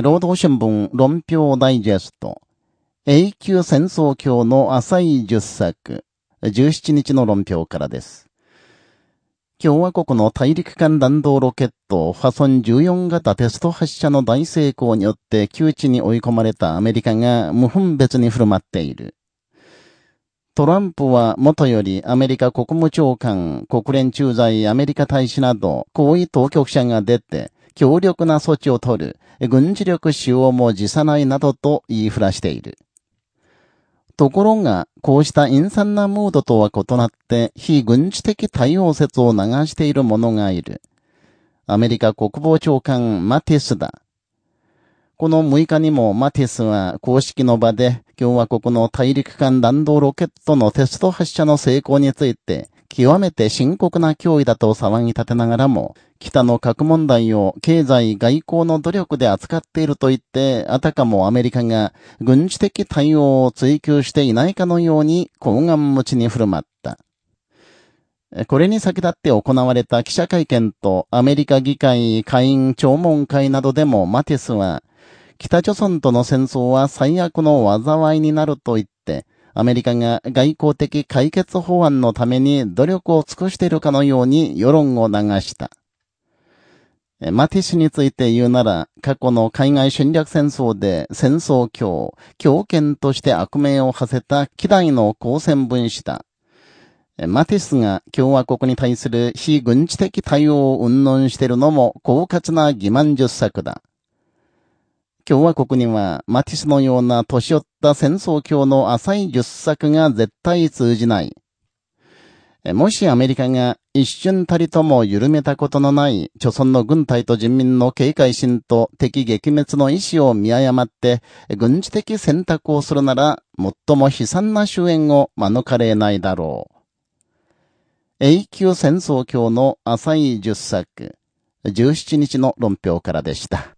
労働新聞論評ダイジェスト、永久戦争教の浅い十作、17日の論評からです。共和国の大陸間弾道ロケット、ファソン14型テスト発射の大成功によって窮地に追い込まれたアメリカが無分別に振る舞っている。トランプは元よりアメリカ国務長官、国連駐在アメリカ大使など、高位当局者が出て、強力な措置を取る、軍事力使用も辞さないなどと言いふらしている。ところが、こうした陰惨なムードとは異なって、非軍事的対応説を流している者がいる。アメリカ国防長官マティスだ。この6日にもマティスは公式の場で共和国の大陸間弾道ロケットのテスト発射の成功について極めて深刻な脅威だと騒ぎ立てながらも、北の核問題を経済外交の努力で扱っていると言って、あたかもアメリカが軍事的対応を追求していないかのように高顔持ちに振る舞った。これに先立って行われた記者会見とアメリカ議会下院聴聞会などでもマティスは、北朝鮮との戦争は最悪の災いになると言って、アメリカが外交的解決法案のために努力を尽くしているかのように世論を流した。マティ氏について言うなら、過去の海外侵略戦争で戦争強、強権として悪名を馳せた希代の公戦分子だ。マティスが共和国に対する非軍事的対応を云々しているのも狡猾な欺瞞術作だ。共和国には、マティスのような年寄った戦争教の浅い術作が絶対通じない。もしアメリカが一瞬たりとも緩めたことのない、著存の軍隊と人民の警戒心と敵撃滅の意思を見誤って、軍事的選択をするなら、最も悲惨な終焉を免れないだろう。永久戦争教の浅い術作、17日の論評からでした。